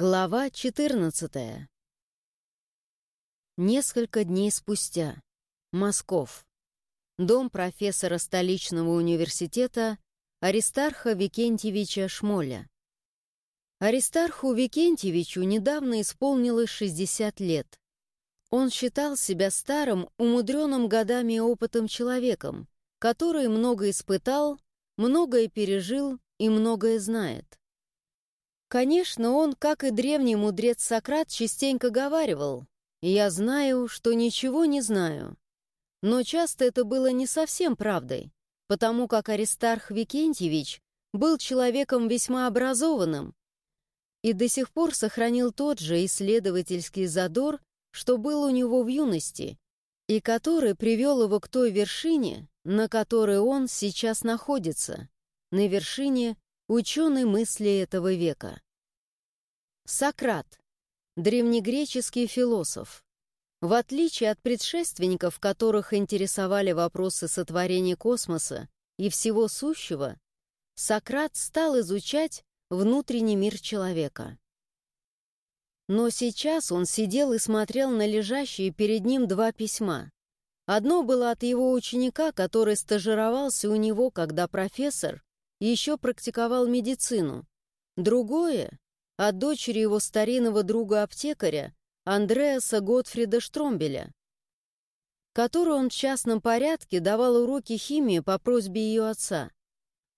Глава 14. Несколько дней спустя. Москов. Дом профессора столичного университета Аристарха Викентьевича Шмоля. Аристарху Викентьевичу недавно исполнилось 60 лет. Он считал себя старым, умудренным годами и опытом человеком, который много испытал, многое пережил и многое знает. Конечно, он, как и древний мудрец Сократ, частенько говаривал «Я знаю, что ничего не знаю». Но часто это было не совсем правдой, потому как Аристарх Викентьевич был человеком весьма образованным и до сих пор сохранил тот же исследовательский задор, что был у него в юности, и который привел его к той вершине, на которой он сейчас находится, на вершине ученый мысли этого века. Сократ, древнегреческий философ. В отличие от предшественников, которых интересовали вопросы сотворения космоса и всего сущего, Сократ стал изучать внутренний мир человека. Но сейчас он сидел и смотрел на лежащие перед ним два письма. Одно было от его ученика, который стажировался у него, когда профессор еще практиковал медицину. Другое от дочери его старинного друга-аптекаря Андреаса Готфрида Штромбеля, которую он в частном порядке давал уроки химии по просьбе ее отца.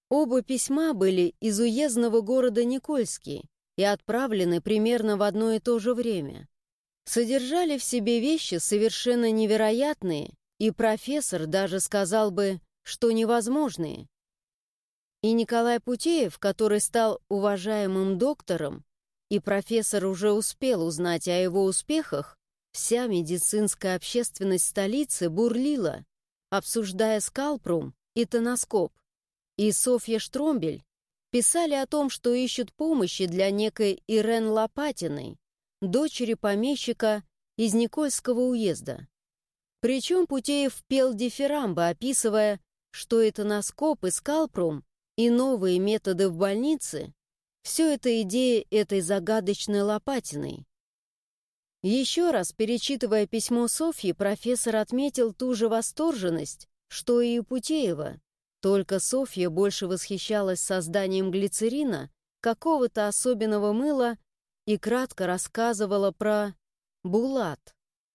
Оба письма были из уездного города Никольский и отправлены примерно в одно и то же время. Содержали в себе вещи совершенно невероятные, и профессор даже сказал бы, что невозможные. И Николай Путеев, который стал уважаемым доктором, и профессор уже успел узнать о его успехах, вся медицинская общественность столицы бурлила, обсуждая скалпрум и тоноскоп. И Софья Штромбель писали о том, что ищут помощи для некой Ирен Лопатиной, дочери помещика из Никольского уезда. Причем Путеев пел дифирамбы, описывая, что это носкоп и скалпрум и новые методы в больнице все это идея этой загадочной Лопатиной. Еще раз, перечитывая письмо Софьи, профессор отметил ту же восторженность, что и у Путеева. Только Софья больше восхищалась созданием глицерина, какого-то особенного мыла и кратко рассказывала про Булат.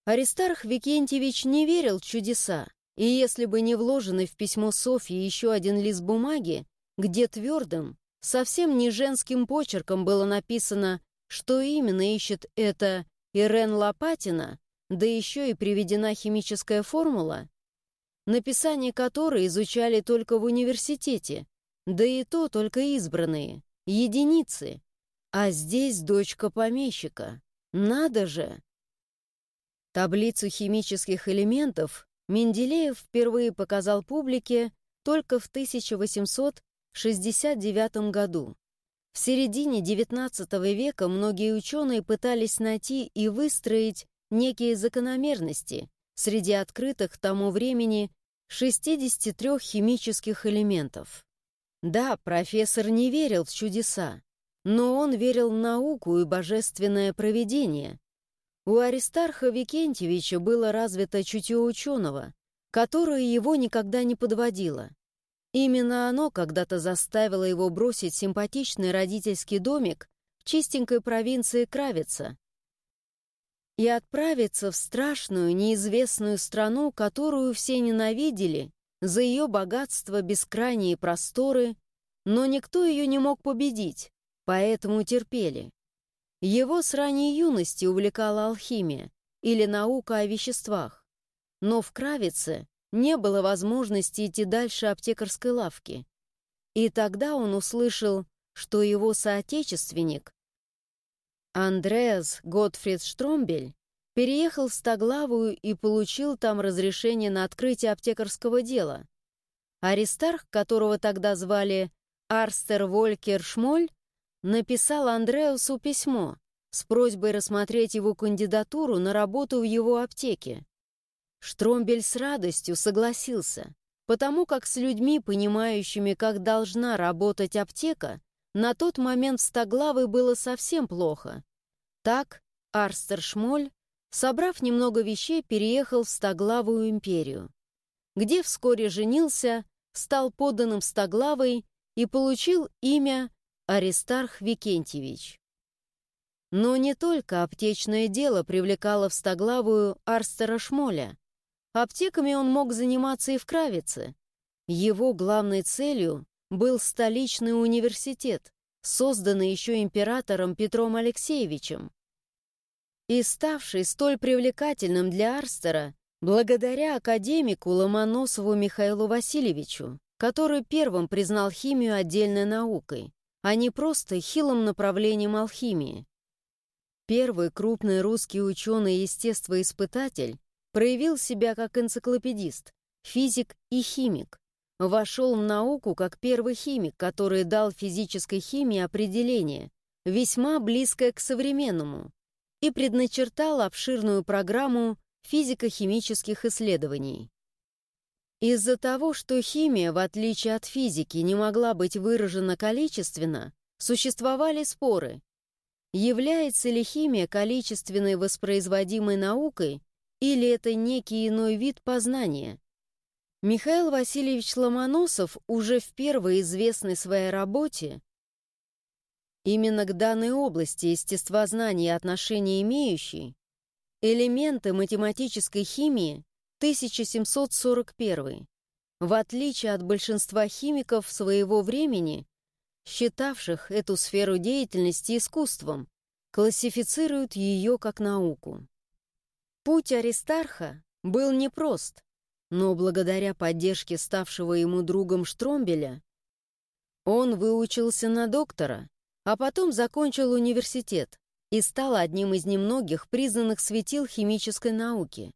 Аристарх Викентьевич не верил в чудеса, и если бы не вложенный в письмо Софьи еще один лист бумаги, где твердым, Совсем не женским почерком было написано, что именно ищет это Ирен Лопатина, да еще и приведена химическая формула, написание которой изучали только в университете, да и то только избранные, единицы. А здесь дочка помещика. Надо же! Таблицу химических элементов Менделеев впервые показал публике только в 1800 в 69 году. В середине XIX века многие ученые пытались найти и выстроить некие закономерности среди открытых к тому времени 63 химических элементов. Да, профессор не верил в чудеса, но он верил в науку и божественное провидение. У Аристарха Викентьевича было развито чутье ученого, которое его никогда не подводило. Именно оно когда-то заставило его бросить симпатичный родительский домик в чистенькой провинции Кравица и отправиться в страшную, неизвестную страну, которую все ненавидели за ее богатство, бескрайние просторы, но никто ее не мог победить, поэтому терпели. Его с ранней юности увлекала алхимия или наука о веществах, но в Кравице не было возможности идти дальше аптекарской лавки. И тогда он услышал, что его соотечественник, Андреас Готфрид Штромбель, переехал в Стоглавую и получил там разрешение на открытие аптекарского дела. Аристарх, которого тогда звали Арстер Волькер Шмоль, написал Андреасу письмо с просьбой рассмотреть его кандидатуру на работу в его аптеке. Штромбель с радостью согласился, потому как с людьми, понимающими, как должна работать аптека, на тот момент в было совсем плохо, Так Арстер Шмоль, собрав немного вещей, переехал в Стоглавую империю, где вскоре женился, стал подданным Стоглавой и получил имя Аристарх Викентьевич. Но не только аптечное дело привлекало в Стоглавую Арстера Шмоля. Аптеками он мог заниматься и в Кравице. Его главной целью был столичный университет, созданный еще императором Петром Алексеевичем. И ставший столь привлекательным для Арстера благодаря академику Ломоносову Михаилу Васильевичу, который первым признал химию отдельной наукой, а не просто хилым направлением алхимии. Первый крупный русский ученый-естествоиспытатель проявил себя как энциклопедист, физик и химик. Вошел в науку как первый химик, который дал физической химии определение, весьма близкое к современному, и предначертал обширную программу физико-химических исследований. Из-за того, что химия, в отличие от физики, не могла быть выражена количественно, существовали споры, Является ли химия количественной воспроизводимой наукой или это некий иной вид познания? Михаил Васильевич Ломоносов уже в первой известной своей работе именно к данной области естествознания отношения имеющей элементы математической химии 1741 в отличие от большинства химиков своего времени, считавших эту сферу деятельности искусством, классифицируют ее как науку. Путь Аристарха был непрост, но благодаря поддержке ставшего ему другом Штромбеля он выучился на доктора, а потом закончил университет и стал одним из немногих признанных светил химической науки.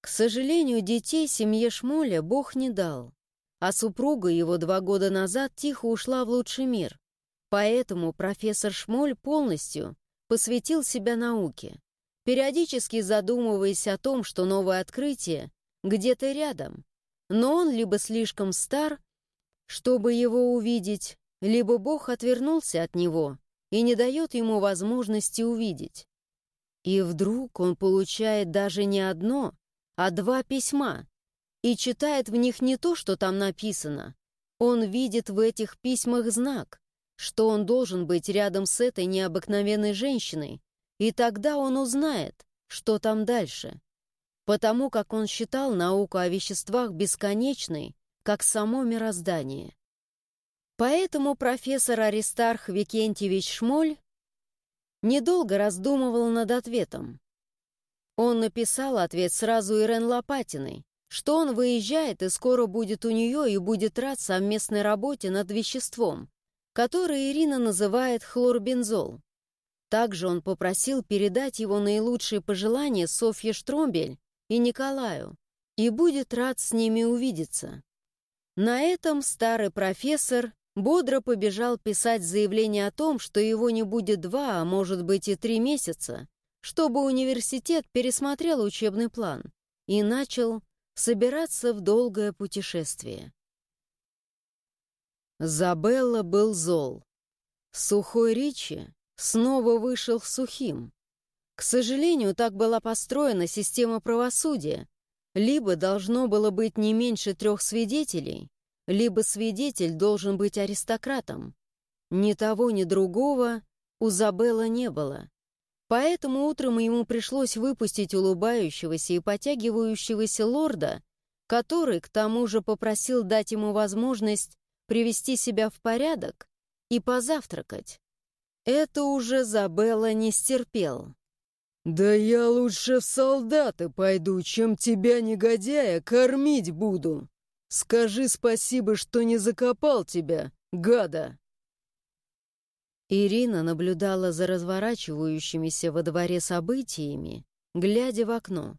К сожалению, детей семье Шмоля Бог не дал а супруга его два года назад тихо ушла в лучший мир. Поэтому профессор Шмоль полностью посвятил себя науке, периодически задумываясь о том, что новое открытие где-то рядом, но он либо слишком стар, чтобы его увидеть, либо Бог отвернулся от него и не дает ему возможности увидеть. И вдруг он получает даже не одно, а два письма, и читает в них не то, что там написано. Он видит в этих письмах знак, что он должен быть рядом с этой необыкновенной женщиной, и тогда он узнает, что там дальше. Потому как он считал науку о веществах бесконечной, как само мироздание. Поэтому профессор Аристарх Викентьевич Шмоль недолго раздумывал над ответом. Он написал ответ сразу Ирен Лопатиной, что он выезжает и скоро будет у нее и будет рад совместной работе над веществом, которое Ирина называет хлорбензол. Также он попросил передать его наилучшие пожелания Софье Штромбель и Николаю и будет рад с ними увидеться. На этом старый профессор бодро побежал писать заявление о том, что его не будет два, а может быть и три месяца, чтобы университет пересмотрел учебный план и начал собираться в долгое путешествие. Забелла был зол. Сухой Ричи снова вышел сухим. К сожалению, так была построена система правосудия. Либо должно было быть не меньше трех свидетелей, либо свидетель должен быть аристократом. Ни того, ни другого у Забелла не было. Поэтому утром ему пришлось выпустить улыбающегося и потягивающегося лорда, который, к тому же, попросил дать ему возможность привести себя в порядок и позавтракать. Это уже Забелла не стерпел. «Да я лучше в солдаты пойду, чем тебя, негодяя, кормить буду. Скажи спасибо, что не закопал тебя, гада!» Ирина наблюдала за разворачивающимися во дворе событиями, глядя в окно.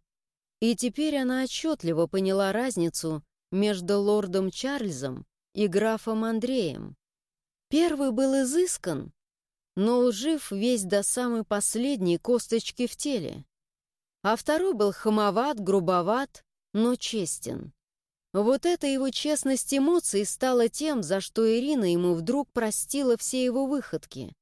И теперь она отчетливо поняла разницу между лордом Чарльзом и графом Андреем. Первый был изыскан, но лжив весь до самой последней косточки в теле. А второй был хамоват, грубоват, но честен. Вот эта его честность эмоций стала тем, за что Ирина ему вдруг простила все его выходки.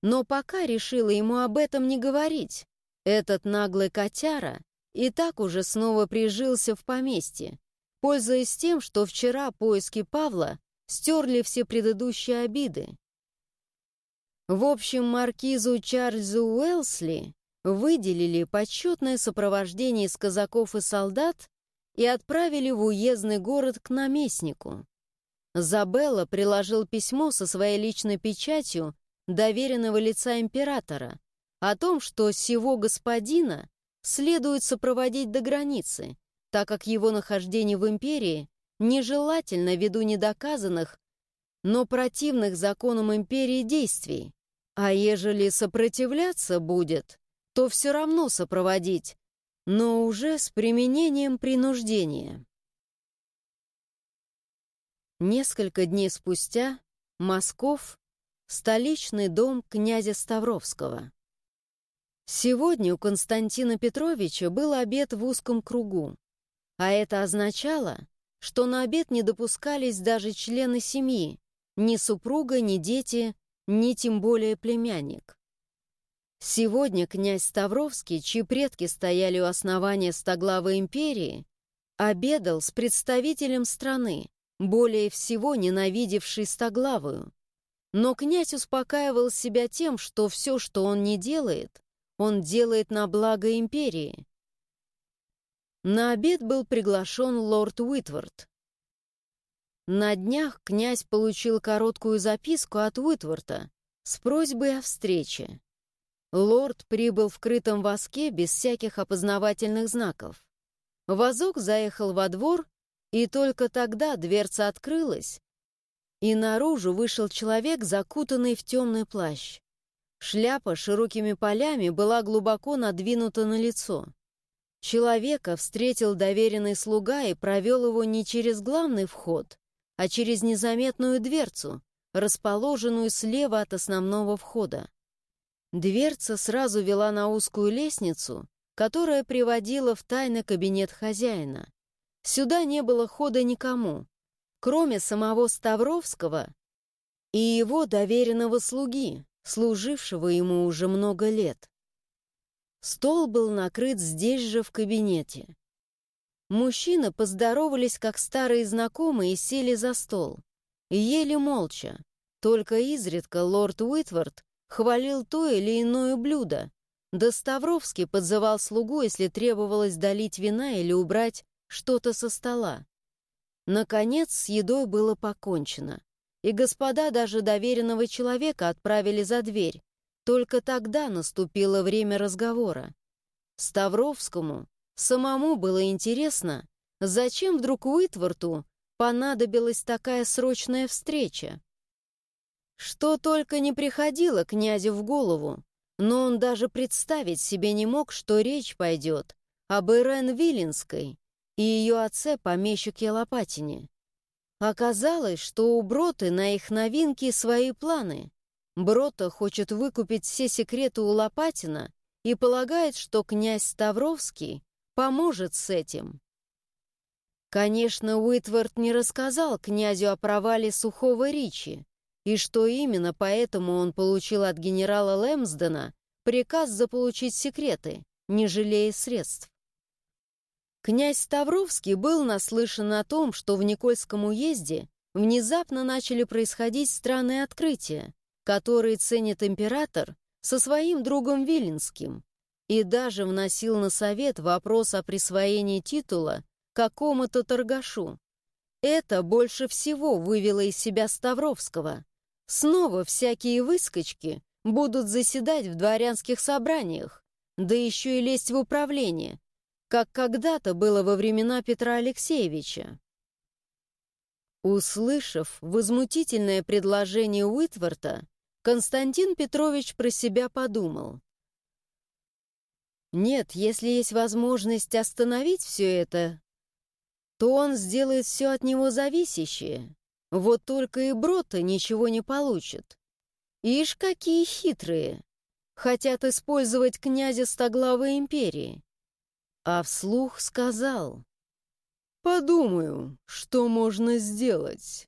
но пока решила ему об этом не говорить. Этот наглый котяра и так уже снова прижился в поместье, пользуясь тем, что вчера поиски Павла стерли все предыдущие обиды. В общем, маркизу Чарльзу Уэлсли выделили почетное сопровождение из казаков и солдат и отправили в уездный город к наместнику. Забелла приложил письмо со своей личной печатью доверенного лица императора о том, что сего господина следует сопроводить до границы, так как его нахождение в империи нежелательно ввиду недоказанных, но противных законам империи действий. А ежели сопротивляться будет, то все равно сопроводить, но уже с применением принуждения. Несколько дней спустя Москов, столичный дом князя Ставровского. Сегодня у Константина Петровича был обед в узком кругу, а это означало, что на обед не допускались даже члены семьи, ни супруга, ни дети, ни тем более племянник. Сегодня князь Ставровский, чьи предки стояли у основания Стоглавой империи, обедал с представителем страны, более всего ненавидевшей Стоглавую. Но князь успокаивал себя тем, что все, что он не делает, он делает на благо империи. На обед был приглашен лорд Уитворд. На днях князь получил короткую записку от Уитворта с просьбой о встрече. Лорд прибыл в крытом воске без всяких опознавательных знаков. Возок заехал во двор, и только тогда дверца открылась, и наружу вышел человек, закутанный в темный плащ. Шляпа широкими полями была глубоко надвинута на лицо. Человека встретил доверенный слуга и провел его не через главный вход, а через незаметную дверцу, расположенную слева от основного входа. Дверца сразу вела на узкую лестницу, которая приводила в тайный кабинет хозяина. Сюда не было хода никому, кроме самого Ставровского и его доверенного слуги, служившего ему уже много лет. Стол был накрыт здесь же в кабинете. Мужчины поздоровались как старые знакомые и сели за стол. Ели молча. Только изредка лорд Уитвард хвалил то или иное блюдо. Да Ставровский подзывал слугу, если требовалось долить вина или убрать что-то со стола. Наконец, с едой было покончено, и господа даже доверенного человека отправили за дверь, только тогда наступило время разговора. Ставровскому самому было интересно, зачем вдруг Уитворту понадобилась такая срочная встреча. Что только не приходило князю в голову, но он даже представить себе не мог, что речь пойдет об Ирен Виленской и ее отце помещике Лопатине. Оказалось, что у Броты на их новинки свои планы. Брота хочет выкупить все секреты у Лопатина и полагает, что князь Ставровский поможет с этим. Конечно, Уитвард не рассказал князю о провале Сухого Ричи, и что именно поэтому он получил от генерала Лэмсдена приказ заполучить секреты, не жалея средств. Князь Ставровский был наслышан о том, что в Никольском уезде внезапно начали происходить странные открытия, который ценит император со своим другом Виленским, и даже вносил на совет вопрос о присвоении титула какому-то торгашу. Это больше всего вывело из себя Ставровского. Снова всякие выскочки будут заседать в дворянских собраниях, да еще и лезть в управление, как когда-то было во времена Петра Алексеевича. Услышав возмутительное предложение Уитворта, Константин Петрович про себя подумал. Нет, если есть возможность остановить все это, то он сделает все от него зависящее. Вот только и Брота ничего не получит. Ишь, какие хитрые! Хотят использовать князя Стоглавой империи. А вслух сказал. «Подумаю, что можно сделать».